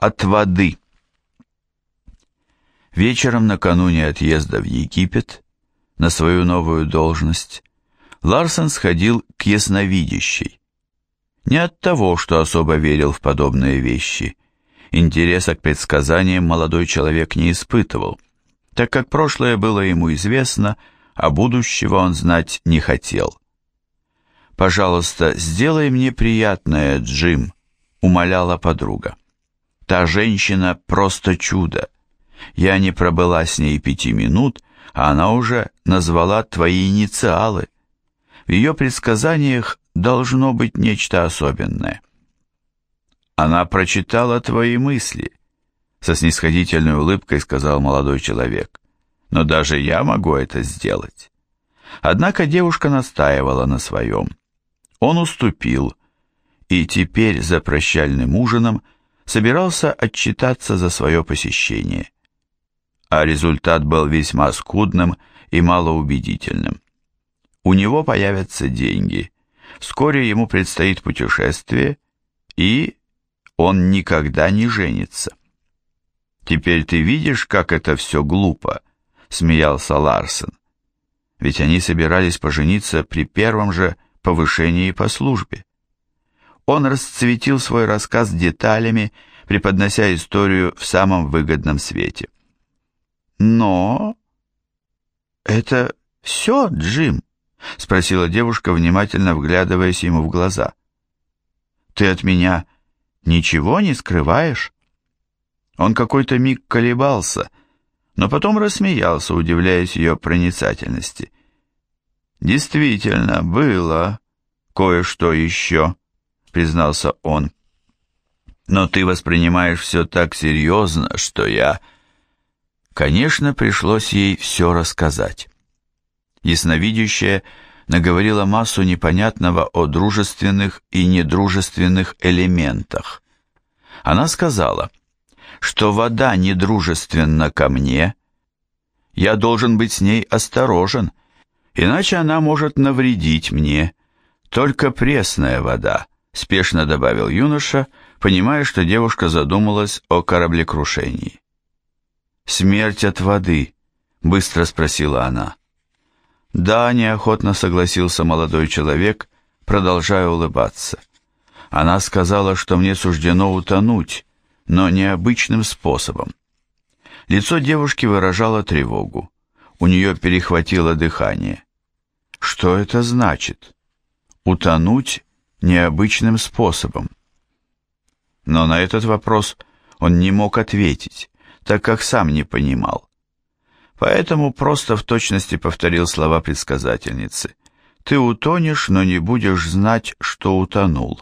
от воды. Вечером накануне отъезда в Египет на свою новую должность Ларсон сходил к ясновидящей. Не от того, что особо верил в подобные вещи. Интереса к предсказаниям молодой человек не испытывал, так как прошлое было ему известно, а будущего он знать не хотел. «Пожалуйста, сделай мне приятное, Джим», — умоляла подруга. «Та женщина просто чудо. Я не пробыла с ней пяти минут, а она уже назвала твои инициалы. В ее предсказаниях должно быть нечто особенное». «Она прочитала твои мысли», — со снисходительной улыбкой сказал молодой человек. «Но даже я могу это сделать». Однако девушка настаивала на своем. Он уступил, и теперь за прощальным ужином собирался отчитаться за свое посещение. А результат был весьма скудным и малоубедительным. У него появятся деньги, вскоре ему предстоит путешествие, и он никогда не женится. «Теперь ты видишь, как это все глупо», — смеялся Ларсен. «Ведь они собирались пожениться при первом же повышении по службе». Он расцветил свой рассказ деталями, преподнося историю в самом выгодном свете. «Но...» «Это все, Джим?» — спросила девушка, внимательно вглядываясь ему в глаза. «Ты от меня ничего не скрываешь?» Он какой-то миг колебался, но потом рассмеялся, удивляясь ее проницательности. «Действительно, было кое-что еще», — признался он. «Но ты воспринимаешь все так серьезно, что я...» Конечно, пришлось ей все рассказать. Ясновидящая наговорила массу непонятного о дружественных и недружественных элементах. Она сказала, что вода недружественна ко мне, я должен быть с ней осторожен, иначе она может навредить мне. Только пресная вода, спешно добавил юноша, понимая, что девушка задумалась о кораблекрушении. «Смерть от воды», — быстро спросила она. «Да», — неохотно согласился молодой человек, продолжая улыбаться. «Она сказала, что мне суждено утонуть, но необычным способом. Лицо девушки выражало тревогу. У нее перехватило дыхание. Что это значит? Утонуть необычным способом. Но на этот вопрос он не мог ответить, так как сам не понимал. Поэтому просто в точности повторил слова предсказательницы. «Ты утонешь, но не будешь знать, что утонул».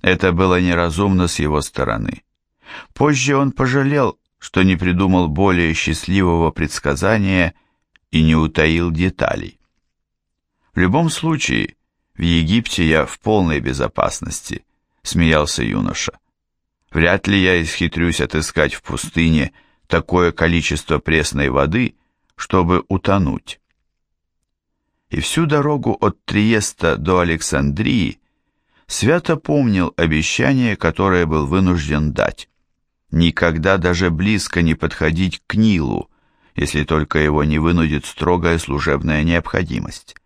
Это было неразумно с его стороны. Позже он пожалел, что не придумал более счастливого предсказания и не утаил деталей. В любом случае, в Египте я в полной безопасности, смеялся юноша. Вряд ли я исхитрюсь отыскать в пустыне такое количество пресной воды, чтобы утонуть. И всю дорогу от Триеста до Александрии свято помнил обещание, которое был вынужден дать никогда даже близко не подходить к Нилу, если только его не вынудит строгая служебная необходимость.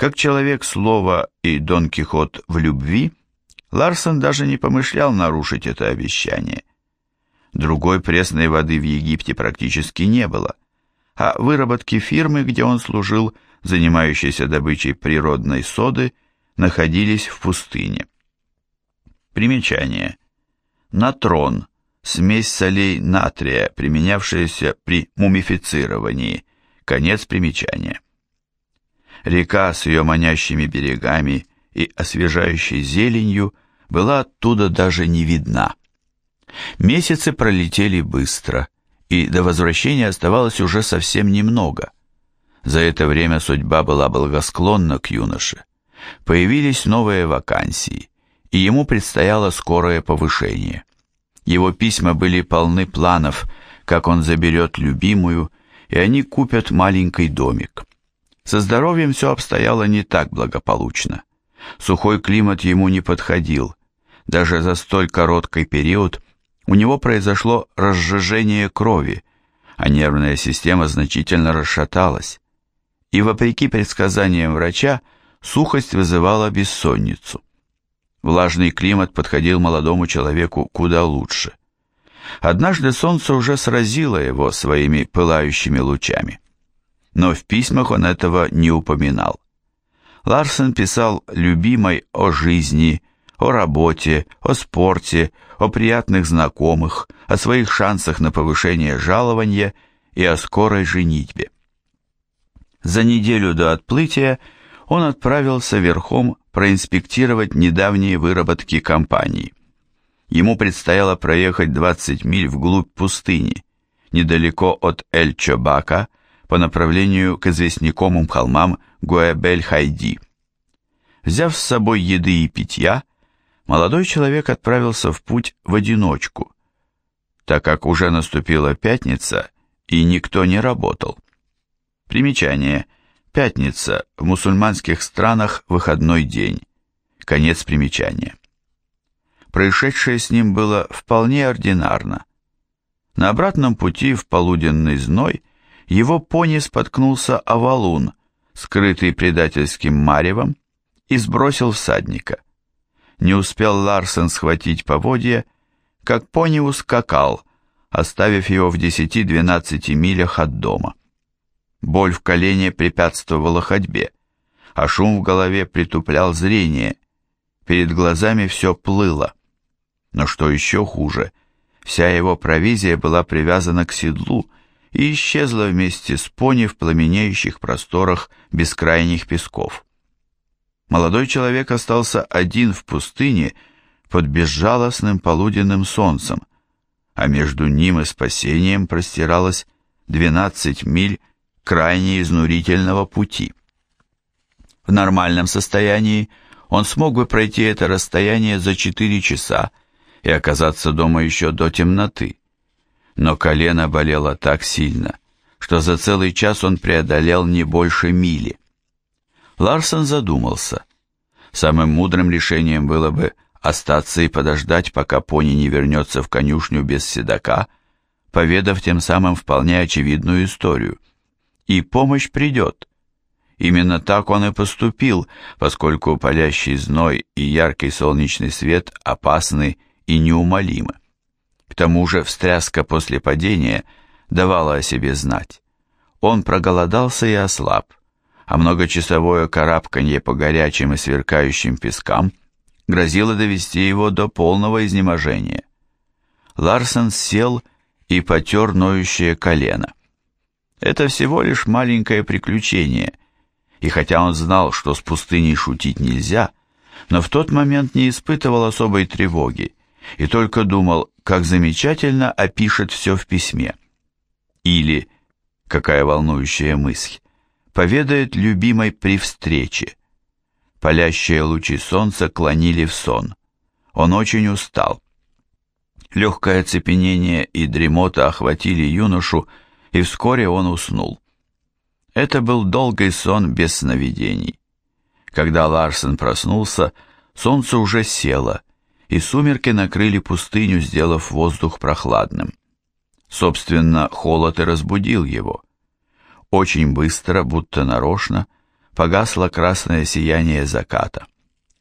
Как человек слова и Дон Кихот в любви, Ларсон даже не помышлял нарушить это обещание. Другой пресной воды в Египте практически не было, а выработки фирмы, где он служил, занимающейся добычей природной соды, находились в пустыне. Примечание. Натрон смесь солей натрия, применявшаяся при мумифицировании. Конец примечания. Река с ее манящими берегами и освежающей зеленью была оттуда даже не видна. Месяцы пролетели быстро, и до возвращения оставалось уже совсем немного. За это время судьба была благосклонна к юноше. Появились новые вакансии, и ему предстояло скорое повышение. Его письма были полны планов, как он заберет любимую, и они купят маленький домик. Со здоровьем все обстояло не так благополучно. Сухой климат ему не подходил. Даже за столь короткий период У него произошло разжижение крови, а нервная система значительно расшаталась. И вопреки предсказаниям врача, сухость вызывала бессонницу. Влажный климат подходил молодому человеку куда лучше. Однажды солнце уже сразило его своими пылающими лучами. Но в письмах он этого не упоминал. Ларсен писал любимой о жизни, о работе, о спорте, о приятных знакомых, о своих шансах на повышение жалования и о скорой женитьбе. За неделю до отплытия он отправился верхом проинспектировать недавние выработки компании. Ему предстояло проехать 20 миль вглубь пустыни, недалеко от Эль-Чобака, по направлению к известнякомым холмам Гуэбель-Хайди. Взяв с собой еды и питья, молодой человек отправился в путь в одиночку, так как уже наступила пятница и никто не работал. Примечание. Пятница. В мусульманских странах выходной день. Конец примечания. Происшедшее с ним было вполне ординарно. На обратном пути в полуденный зной его пони споткнулся о валун, скрытый предательским маревом, и сбросил всадника. Не успел Ларсен схватить поводья, как пони ускакал, оставив его в 10-12 милях от дома. Боль в колене препятствовала ходьбе, а шум в голове притуплял зрение. Перед глазами все плыло. Но что еще хуже, вся его провизия была привязана к седлу и исчезла вместе с пони в пламенеющих просторах бескрайних песков. Молодой человек остался один в пустыне под безжалостным полуденным солнцем, а между ним и спасением простиралось 12 миль крайне изнурительного пути. В нормальном состоянии он смог бы пройти это расстояние за 4 часа и оказаться дома еще до темноты. Но колено болело так сильно, что за целый час он преодолел не больше мили. Ларсон задумался. Самым мудрым решением было бы остаться и подождать, пока пони не вернется в конюшню без седока, поведав тем самым вполне очевидную историю – и помощь придет. Именно так он и поступил, поскольку палящий зной и яркий солнечный свет опасны и неумолимы. Тому же встряска после падения давала о себе знать. Он проголодался и ослаб, а многочасовое карабканье по горячим и сверкающим пескам грозило довести его до полного изнеможения. Ларсен сел и потер ноющее колено. Это всего лишь маленькое приключение, и хотя он знал, что с пустыней шутить нельзя, но в тот момент не испытывал особой тревоги и только думал, как замечательно опишет все в письме. Или, какая волнующая мысль, поведает любимой при встрече. Палящие лучи солнца клонили в сон. Он очень устал. Легкое оцепенение и дремота охватили юношу, и вскоре он уснул. Это был долгий сон без сновидений. Когда Ларсен проснулся, солнце уже село, и сумерки накрыли пустыню, сделав воздух прохладным. Собственно, холод и разбудил его. Очень быстро, будто нарочно, погасло красное сияние заката.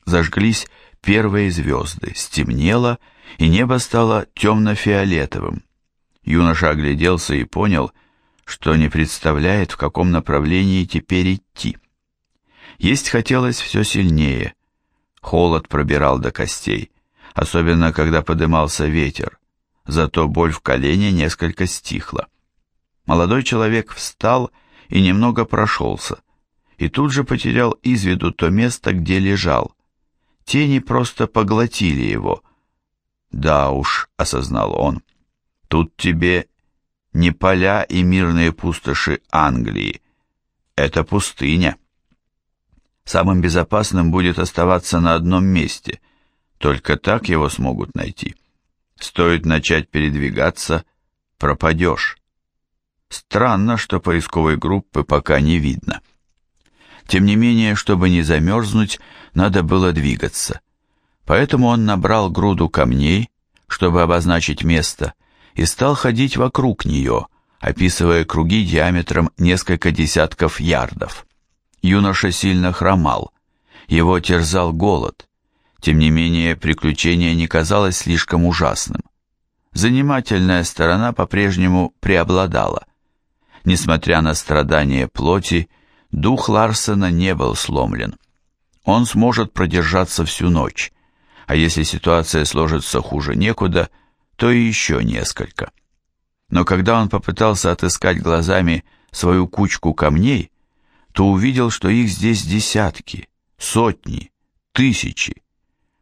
Зажглись первые звезды, стемнело, и небо стало темно-фиолетовым. Юноша огляделся и понял, что не представляет, в каком направлении теперь идти. Есть хотелось все сильнее. Холод пробирал до костей, особенно когда подымался ветер, зато боль в колене несколько стихла. Молодой человек встал и немного прошелся, и тут же потерял из виду то место, где лежал. Тени просто поглотили его. «Да уж», — осознал он, — Тут тебе не поля и мирные пустоши Англии. Это пустыня. Самым безопасным будет оставаться на одном месте. Только так его смогут найти. Стоит начать передвигаться, пропадешь. Странно, что поисковой группы пока не видно. Тем не менее, чтобы не замерзнуть, надо было двигаться. Поэтому он набрал груду камней, чтобы обозначить место, и стал ходить вокруг нее, описывая круги диаметром несколько десятков ярдов. Юноша сильно хромал, его терзал голод. Тем не менее, приключение не казалось слишком ужасным. Занимательная сторона по-прежнему преобладала. Несмотря на страдания плоти, дух Ларсена не был сломлен. Он сможет продержаться всю ночь, а если ситуация сложится хуже некуда, то и еще несколько. Но когда он попытался отыскать глазами свою кучку камней, то увидел, что их здесь десятки, сотни, тысячи.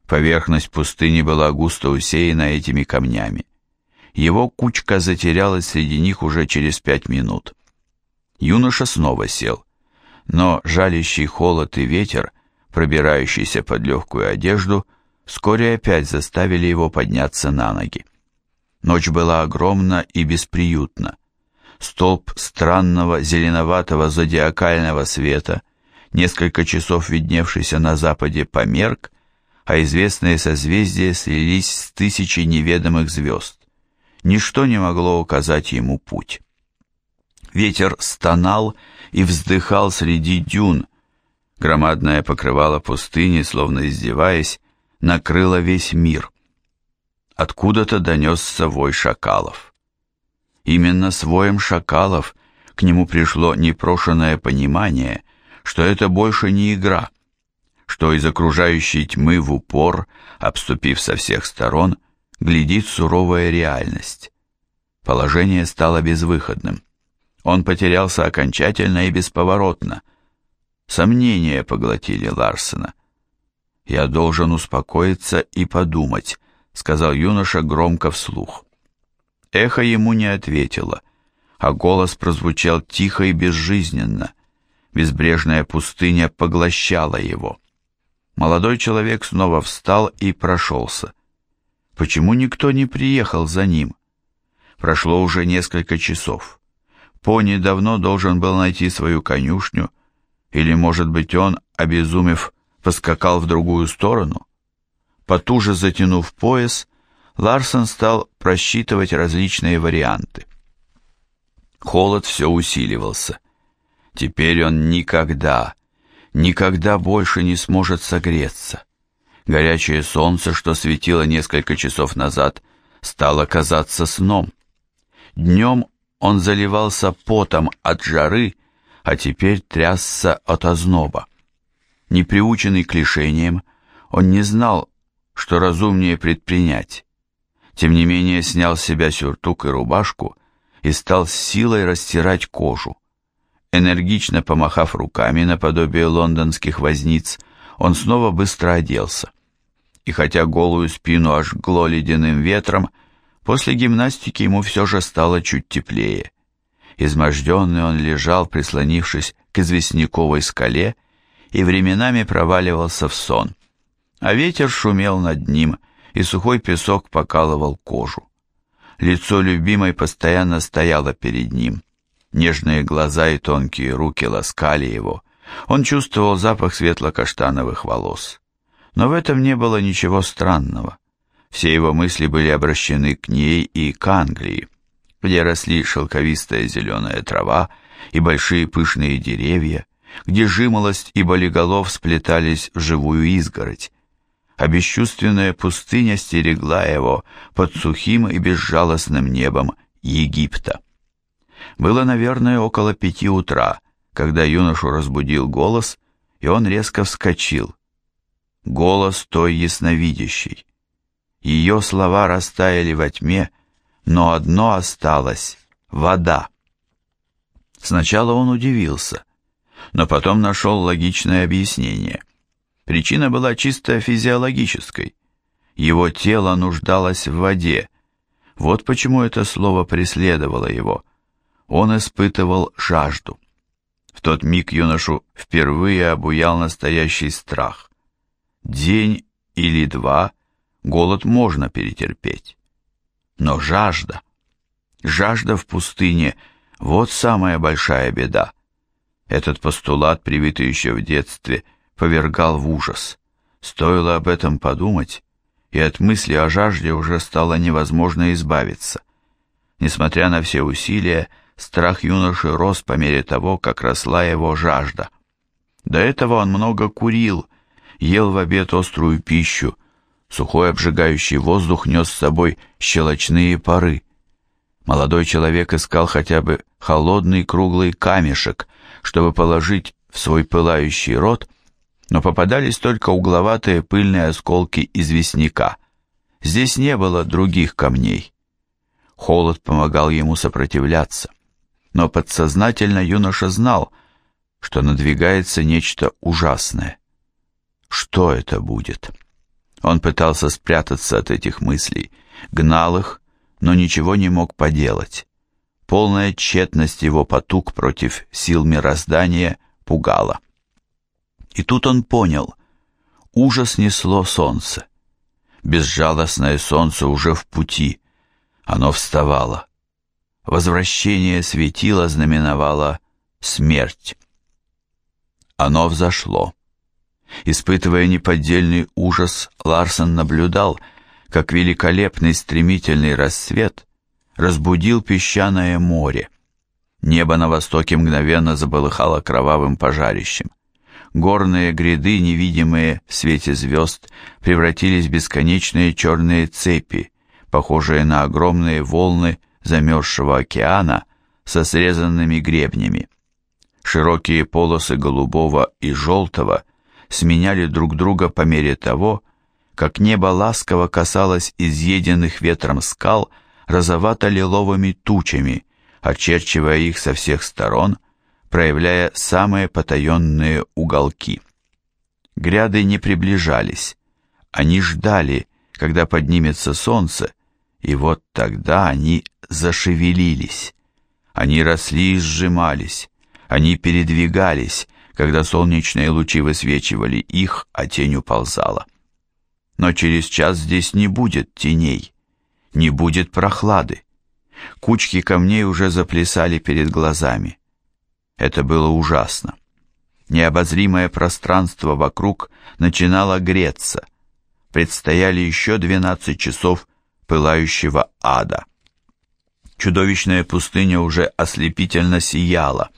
Поверхность пустыни была густо усеяна этими камнями. Его кучка затерялась среди них уже через пять минут. Юноша снова сел, но жалящий холод и ветер, пробирающийся под легкую одежду, вскоре опять заставили его подняться на ноги. Ночь была огромна и бесприютна. Столб странного зеленоватого зодиакального света, несколько часов видневшийся на западе, померк, а известные созвездия слились с тысячей неведомых звезд. Ничто не могло указать ему путь. Ветер стонал и вздыхал среди дюн. Громадное покрывало пустыни, словно издеваясь, накрыло весь мир. Откуда-то донесся вой шакалов. Именно с воем шакалов к нему пришло непрошенное понимание, что это больше не игра, что из окружающей тьмы в упор, обступив со всех сторон, глядит суровая реальность. Положение стало безвыходным. Он потерялся окончательно и бесповоротно. Сомнения поглотили Ларсена. «Я должен успокоиться и подумать», — сказал юноша громко вслух. Эхо ему не ответило, а голос прозвучал тихо и безжизненно. Безбрежная пустыня поглощала его. Молодой человек снова встал и прошелся. Почему никто не приехал за ним? Прошло уже несколько часов. Пони давно должен был найти свою конюшню, или, может быть, он, обезумев, поскакал в другую сторону? Потуже затянув пояс, Ларсон стал просчитывать различные варианты. Холод все усиливался. Теперь он никогда, никогда больше не сможет согреться. Горячее солнце, что светило несколько часов назад, стало казаться сном. Днем он заливался потом от жары, а теперь трясся от озноба. Неприученный к лишениям, он не знал, что разумнее предпринять. Тем не менее снял с себя сюртук и рубашку и стал с силой растирать кожу. Энергично помахав руками наподобие лондонских возниц, он снова быстро оделся. И хотя голую спину ожгло ледяным ветром, После гимнастики ему все же стало чуть теплее. Изможденный он лежал, прислонившись к известняковой скале, и временами проваливался в сон. А ветер шумел над ним, и сухой песок покалывал кожу. Лицо любимой постоянно стояло перед ним. Нежные глаза и тонкие руки ласкали его. Он чувствовал запах светло-каштановых волос. Но в этом не было ничего странного. Все его мысли были обращены к ней и к Англии, где росли шелковистая зеленая трава и большие пышные деревья, где жимолость и болиголов сплетались в живую изгородь, а бесчувственная пустыня стерегла его под сухим и безжалостным небом Египта. Было, наверное, около пяти утра, когда юношу разбудил голос, и он резко вскочил. Голос той ясновидящей. Ее слова растаяли во тьме, но одно осталось — вода. Сначала он удивился, но потом нашел логичное объяснение. Причина была чисто физиологической. Его тело нуждалось в воде. Вот почему это слово преследовало его. Он испытывал жажду. В тот миг юношу впервые обуял настоящий страх. День или два голод можно перетерпеть. Но жажда, жажда в пустыне – вот самая большая беда. Этот постулат, привитый еще в детстве, повергал в ужас. Стоило об этом подумать, и от мысли о жажде уже стало невозможно избавиться. Несмотря на все усилия, страх юноши рос по мере того, как росла его жажда. До этого он много курил, ел в обед острую пищу, сухой обжигающий воздух нес с собой щелочные пары. Молодой человек искал хотя бы холодный круглый камешек, чтобы положить в свой пылающий рот, но попадались только угловатые пыльные осколки известняка. Здесь не было других камней. Холод помогал ему сопротивляться, но подсознательно юноша знал, что надвигается нечто ужасное. Что это будет? Он пытался спрятаться от этих мыслей, гнал их, но ничего не мог поделать. Полная тщетность его потуг против сил мироздания пугала. И тут он понял, ужас несло солнце. Безжалостное солнце уже в пути, оно вставало. Возвращение светила знаменовало смерть. Оно взошло. Испытывая неподдельный ужас, Ларсон наблюдал, как великолепный стремительный рассвет разбудил песчаное море. Небо на востоке мгновенно заболыхало кровавым пожарищем. Горные гряды, невидимые в свете звезд, превратились в бесконечные черные цепи, похожие на огромные волны замерзшего океана со срезанными гребнями. Широкие полосы голубого и желтого сменяли друг друга по мере того, как небо ласково касалось изъеденных ветром скал розовато-лиловыми тучами, очерчивая их со всех сторон проявляя самые потаенные уголки. Гряды не приближались, они ждали, когда поднимется солнце, и вот тогда они зашевелились. Они росли и сжимались, они передвигались, когда солнечные лучи высвечивали их, а тень уползала. Но через час здесь не будет теней, не будет прохлады. Кучки камней уже заплясали перед глазами. Это было ужасно. Необозримое пространство вокруг начинало греться. Предстояли еще двенадцать часов пылающего ада. Чудовищная пустыня уже ослепительно сияла.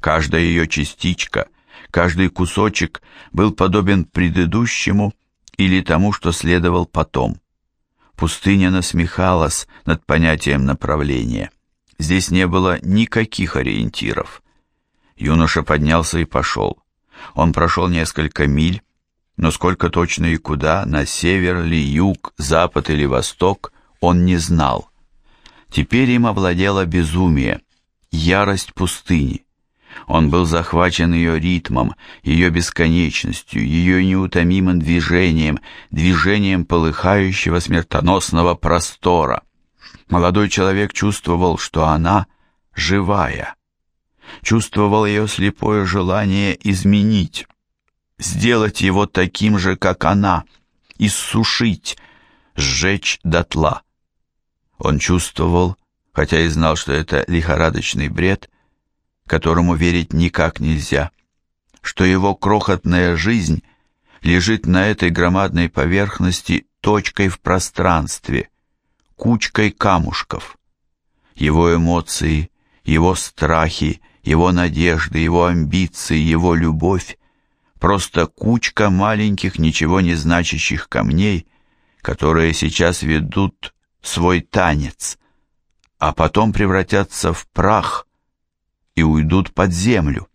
Каждая ее частичка, каждый кусочек был подобен предыдущему или тому, что следовал потом. Пустыня насмехалась над понятием направления. Здесь не было никаких ориентиров. Юноша поднялся и пошел. Он прошел несколько миль, но сколько точно и куда, на север ли, юг, запад или восток, он не знал. Теперь им овладело безумие, ярость пустыни. Он был захвачен ее ритмом, ее бесконечностью, ее неутомимым движением, движением полыхающего смертоносного простора. Молодой человек чувствовал, что она живая чувствовал ее слепое желание изменить, сделать его таким же, как она, иссушить, сжечь дотла. Он чувствовал, хотя и знал, что это лихорадочный бред, которому верить никак нельзя, что его крохотная жизнь лежит на этой громадной поверхности точкой в пространстве, кучкой камушков. Его эмоции, его страхи, его надежды, его амбиции, его любовь — просто кучка маленьких, ничего не значащих камней, которые сейчас ведут свой танец, а потом превратятся в прах и уйдут под землю.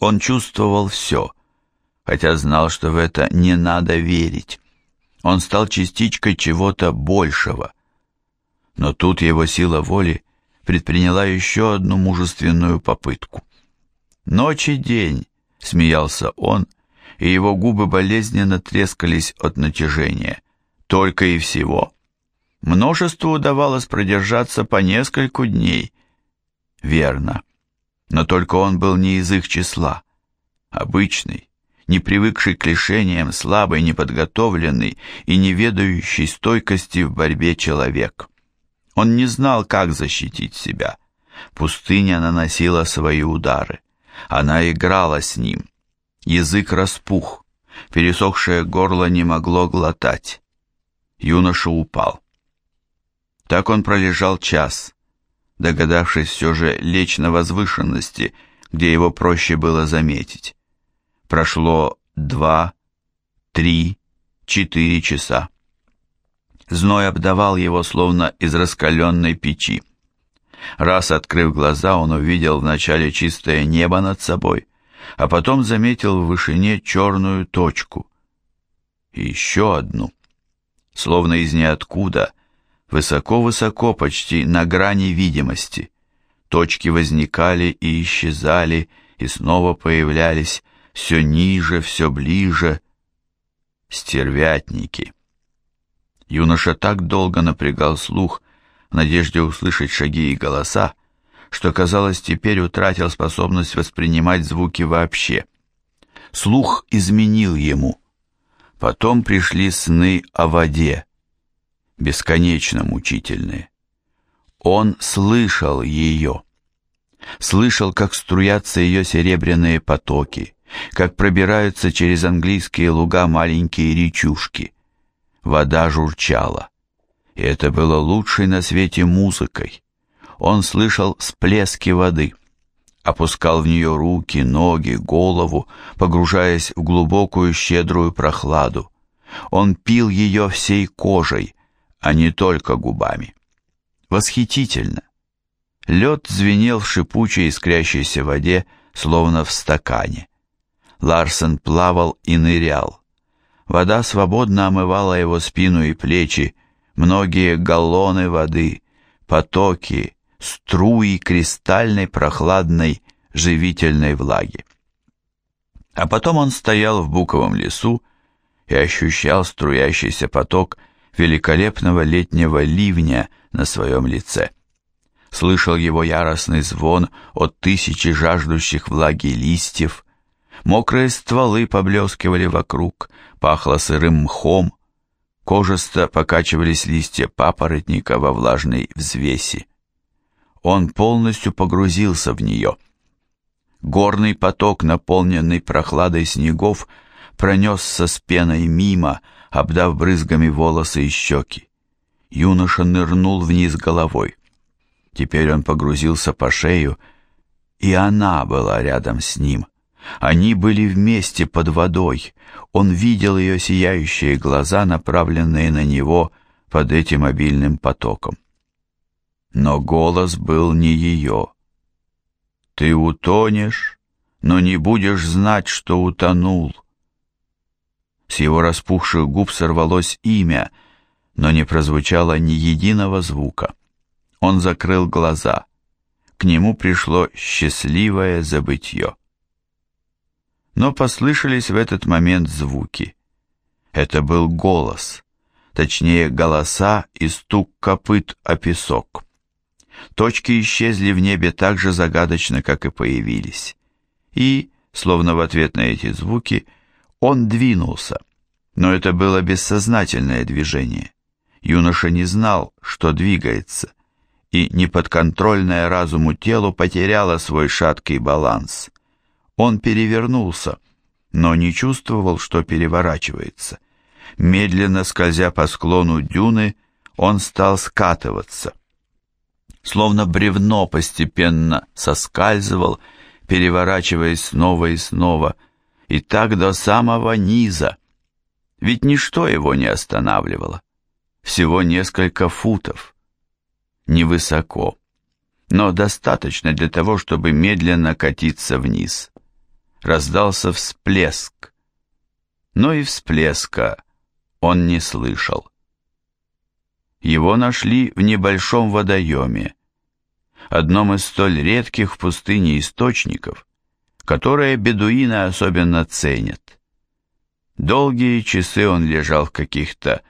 Он чувствовал все, хотя знал, что в это не надо верить. Он стал частичкой чего-то большего. Но тут его сила воли предприняла еще одну мужественную попытку. «Ночь и день», — смеялся он, и его губы болезненно трескались от натяжения. Только и всего. Множеству удавалось продержаться по нескольку дней. Верно. Но только он был не из их числа. Обычный, не привыкший к лишениям, слабый, неподготовленный и не ведающий стойкости в борьбе человек. Он не знал, как защитить себя. Пустыня наносила свои удары. Она играла с ним. Язык распух. Пересохшее горло не могло глотать. Юноша упал. Так он пролежал час, догадавшись все же лечь на возвышенности, где его проще было заметить. Прошло два, три, четыре часа. Зной обдавал его, словно из раскаленной печи. Раз открыв глаза, он увидел вначале чистое небо над собой, а потом заметил в вышине черную точку. И еще одну. Словно из ниоткуда, высоко-высоко, почти на грани видимости. Точки возникали и исчезали, и снова появлялись, все ниже, все ближе. Стервятники. Юноша так долго напрягал слух, в надежде услышать шаги и голоса, что, казалось, теперь утратил способность воспринимать звуки вообще. Слух изменил ему. Потом пришли сны о воде, бесконечно мучительные. Он слышал ее. Слышал, как струятся ее серебряные потоки, как пробираются через английские луга маленькие речушки. Вода журчала. И это было лучшей на свете музыкой. Он слышал всплески воды, опускал в нее руки, ноги, голову, погружаясь в глубокую щедрую прохладу. Он пил ее всей кожей, а не только губами. Восхитительно! Лед звенел в шипучей искрящейся воде, словно в стакане. Ларсен плавал и нырял. Вода свободно омывала его спину и плечи, многие галлоны воды, потоки, струи кристальной прохладной живительной влаги. А потом он стоял в буковом лесу и ощущал струящийся поток великолепного летнего ливня на своем лице. Слышал его яростный звон от тысячи жаждущих влаги листьев, мокрые стволы поблескивали вокруг, пахло сырым мхом, кожисто покачивались листья папоротника во влажной взвеси. Он полностью погрузился в нее. Горный поток, наполненный прохладой снегов, пронесся с пеной мимо, обдав брызгами волосы и щеки. Юноша нырнул вниз головой. Теперь он погрузился по шею, и она была рядом с ним. Они были вместе под водой. Он видел ее сияющие глаза, направленные на него под этим обильным потоком. Но голос был не ее. «Ты утонешь, но не будешь знать, что утонул». С его распухших губ сорвалось имя, но не прозвучало ни единого звука. Он закрыл глаза. К нему пришло счастливое забытье но послышались в этот момент звуки. Это был голос, точнее голоса и стук копыт о песок. Точки исчезли в небе так же загадочно, как и появились. И, словно в ответ на эти звуки, он двинулся. Но это было бессознательное движение. Юноша не знал, что двигается, и неподконтрольное разуму телу потеряло свой шаткий баланс. Он перевернулся, но не чувствовал, что переворачивается. Медленно скользя по склону дюны, он стал скатываться. Словно бревно постепенно соскальзывал, переворачиваясь снова и снова, и так до самого низа. Ведь ничто его не останавливало. Всего несколько футов. Невысоко, но достаточно для того, чтобы медленно катиться вниз раздался всплеск. Но и всплеска он не слышал. Его нашли в небольшом водоеме, одном из столь редких в пустыне источников, которые бедуины особенно ценят. Долгие часы он лежал в каких-то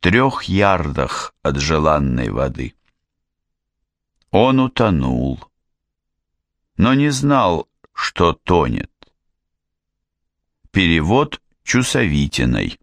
трех ярдах от желанной воды. Он утонул, но не знал, что тонет. Перевод Чусовитиной.